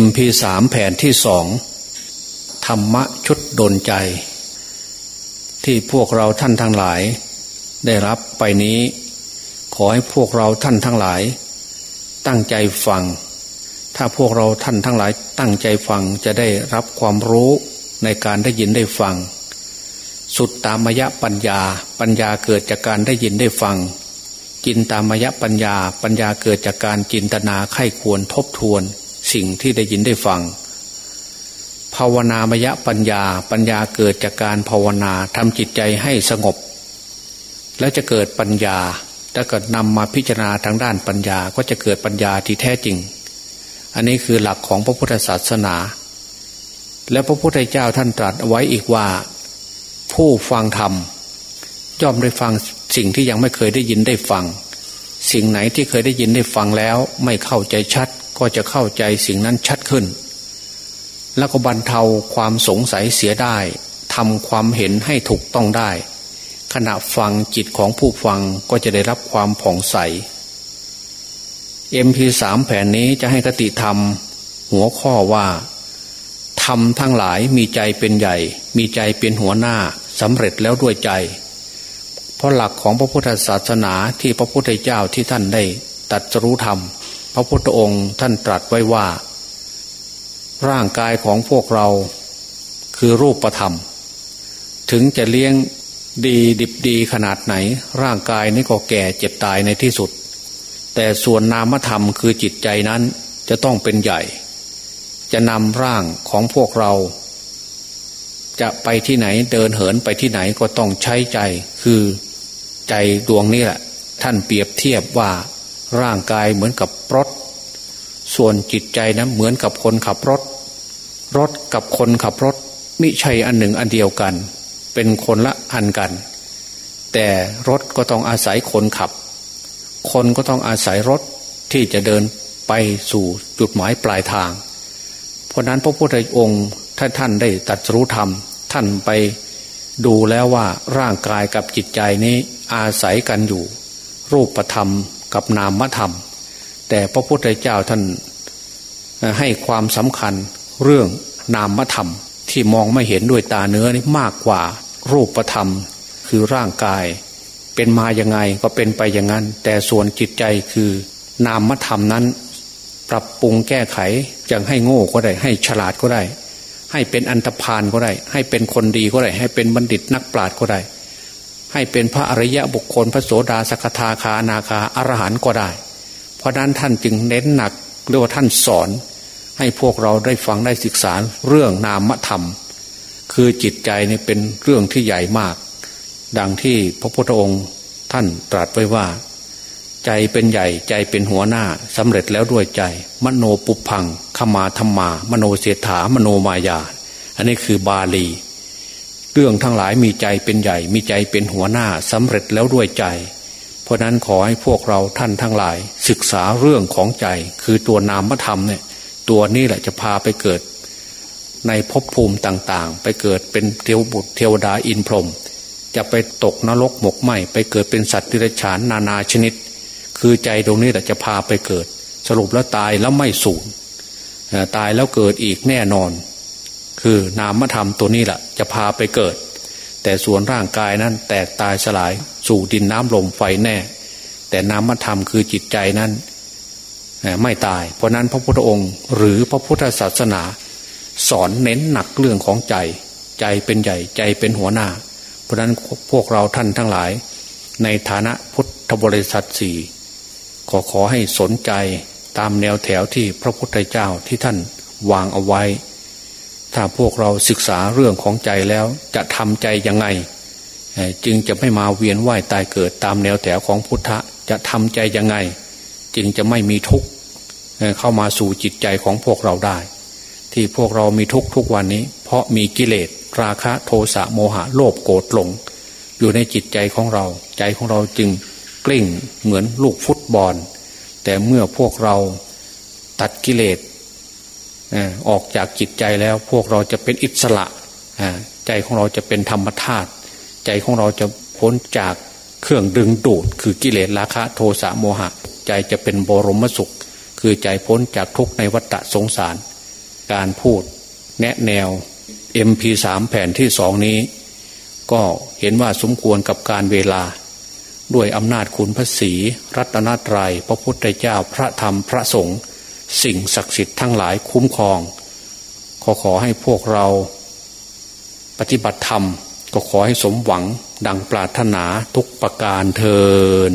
MP3 แผ่นที่สองธรรมะชุดดนใจ ที่พวกเราท่านทั้งหลาย ได้รับไปนี้ ขอให้พวกเราท่านทั้งหลาย ตั้งใจฟัง ถ้าพวกเราท่านทั้งหลาย ตั้งใจฟังจะได้รับความรู้ในการได้ยินได้ฟัง สุดตามยะปัญญา ปัญญาเกิดจากการได้ยินได้ฟัง จินตามยะปัญญา ปัญญาเกิดจากการจินตนาไข้ควรทบทวน สิ่งที่ได้ยินได้ฟัง ภาวนามยปัญญาปัญญาเกิดจากการภาวนาทำจิตใจให้สงบ แล้วจะเกิดปัญญาถ้าเกิดนำมาพิจารณาทางด้านปัญญาก็จะเกิดปัญญาที่แท้จริง อันนี้คือหลักของพระพุทธศาสนา และพระพุทธเจ้าท่านตรัสไว้อีกว่า ผู้ฟังธรรมย่อมได้ฟังสิ่งที่ยังไม่เคยได้ยินได้ฟัง สิ่งไหนที่เคยได้ยินได้ฟังแล้ว ไม่เข้าใจชัด ก็จะเข้าใจสิ่งนั้นชัดขึ้น แล้วก็บรรเทาความสงสัยเสียได้ทำความเห็นให้ถูกต้องได้ ขณะฟังจิตของผู้ฟังก็จะได้รับความผ่องใส MP3 แผ่นนี้จะให้กติธรรม หัวข้อว่าทำทั้งหลายมีใจเป็นใหญ่ มีใจเป็นหัวหน้าสำเร็จแล้วด้วยใจ เพราะหลักของพระพุทธศาสนาที่พระพุทธเจ้าที่ท่านได้ตัดรู้ธรรม พระพุทธองค์ท่านตรัสไว้ว่า ร่างกายของพวกเราคือรูปธรรม ถึงจะเลี้ยงดีดิบดีขนาดไหน ร่างกายนี้ก็แก่เจ็บตายในที่สุด แต่ส่วนนามธรรมคือจิตใจนั้นจะต้องเป็นใหญ่ จะนำร่างของพวกเรา จะไปที่ไหนเดินเหินไปที่ไหนก็ต้องใช้ใจ คือใจดวงนี้แหละ ท่านเปรียบเทียบว่า ร่างกายเหมือนกับรถ ส่วนจิตใจนะเหมือนกับคนขับรถ รถกับคนขับรถมิใช่อันหนึ่งอันเดียวกัน เป็นคนละอันกัน แต่รถก็ต้องอาศัยคนขับ คนก็ต้องอาศัยรถที่จะเดินไปสู่จุดหมายปลายทาง เพราะนั้นพระพุทธองค์ถ้าท่านได้ตัดรู้ธรรม ท่านไปดูแล้วว่าร่างกายกับจิตใจนี้อาศัยกันอยู่ รูปธรรม กับนามธรรม แต่พระพุทธเจ้าท่านให้ความสำคัญเรื่องนามธรรมที่มองไม่เห็นด้วยตาเนื้อนี่มากกว่ารูปธรรมคือร่างกาย เป็นมาอย่างไงก็เป็นไปอย่างนั้น แต่ส่วนจิตใจคือนามธรรมนั้น ปรับปรุงแก้ไขจะให้โง่ก็ได้ ให้ฉลาดก็ได้ ให้เป็นอันธพาลก็ได้ ให้เป็นคนดีก็ได้ ให้เป็นบัณฑิตนักปราชญ์ก็ได้ ให้เป็นพระอริยะบุคคลพระโสดาสกทาคานาคาอรหันต์ก็ได้ เพราะนั้นท่านจึงเน้นหนักเรียกว่าท่านสอน ให้พวกเราได้ฟังได้ศึกษาเรื่องนามธรรม คือจิตใจนี่เป็นเรื่องที่ใหญ่มาก ดังที่พระพุทธองค์ท่านตรัสไว้ว่า ใจเป็นใหญ่ใจเป็นหัวหน้าสำเร็จแล้วด้วยใจ มโนปุพังขมาธรรมา มโนเสถามโนมายา อันนี้คือบาลี เรื่องทั้งหลายมีใจเป็นใหญ่ มีใจเป็นหัวหน้าสำเร็จแล้วด้วยใจ เพราะนั้นขอให้พวกเราท่านทั้งหลาย ศึกษาเรื่องของใจ คือตัวนามธรรมเนี่ยตัวนี้แหละจะพาไปเกิด ในภพภูมิต่างๆ ไปเกิดเป็นเทวบุตรเทวดาอินพรหมจะไปตกนรกหมกไหมไปเกิดเป็นสัตว์ดิรัจฉานนานาชนิด คือใจตรงนี้แหละจะพาไปเกิด สรุปแล้วตายแล้วไม่สูญตายแล้วเกิดอีกแน่นอน คือนามธรรมตัวนี้แหละจะพาไปเกิด แต่ส่วนร่างกายนั้นแตกตายสลายสู่ดินน้ำลมไฟแน่ แต่นามธรรมคือจิตใจนั้นไม่ตาย เพราะนั้นพระพุทธองค์ หรือพระพุทธศาสนา สอนเน้นหนักเรื่องของใจ ใจเป็นใหญ่ใจเป็นหัวหน้า เพราะนั้นพวกเราท่านทั้งหลาย ในฐานะพุทธบริษัทสี่ขอขอให้สนใจตามแนวแถวที่พระพุทธเจ้าที่ท่านวางเอาไว้ ถ้าพวกเราศึกษาเรื่องของใจแล้วจะทำใจยังไง จึงจะไม่มาเวียนว่ายตายเกิดตามแนวแถวของพุทธะจะทำใจยังไง จึงจะไม่มีทุกข์เข้ามาสู่จิตใจของพวกเราได้ ที่พวกเรามีทุกข์ทุกวันนี้ เพราะมีกิเลสราคะโทสะโมหะโลภโกรธหลง อยู่ในจิตใจของเรา ใจของเราจึงกลิ้งเหมือนลูกฟุตบอล แต่เมื่อพวกเราตัดกิเลส ออกจากจิตใจแล้วพวกเราจะเป็นอิสระใจของเราจะเป็นธรรมธาตุใจของเราจะพ้นจากเครื่องดึงดูด คือกิเลสราคะโทสะโมหะ ใจจะเป็นบรมสุข คือใจพ้นจากทุกในวัฏสงสาร การพูดแนะแนว MP3 แผ่นที่สองนี้ ก็เห็นว่าสมควรกับการเวลา ด้วยอำนาจคุณพระศีรัตนตรยัยพระพุทธเจ้าพระธรรมพระสงฆ์ สิ่งศักดิ์สิทธิ์ทั้งหลายคุ้มครอง ขอขอให้พวกเราปฏิบัติธรรม ก็ขอให้สมหวังดังปรารถนาทุกประการเทิน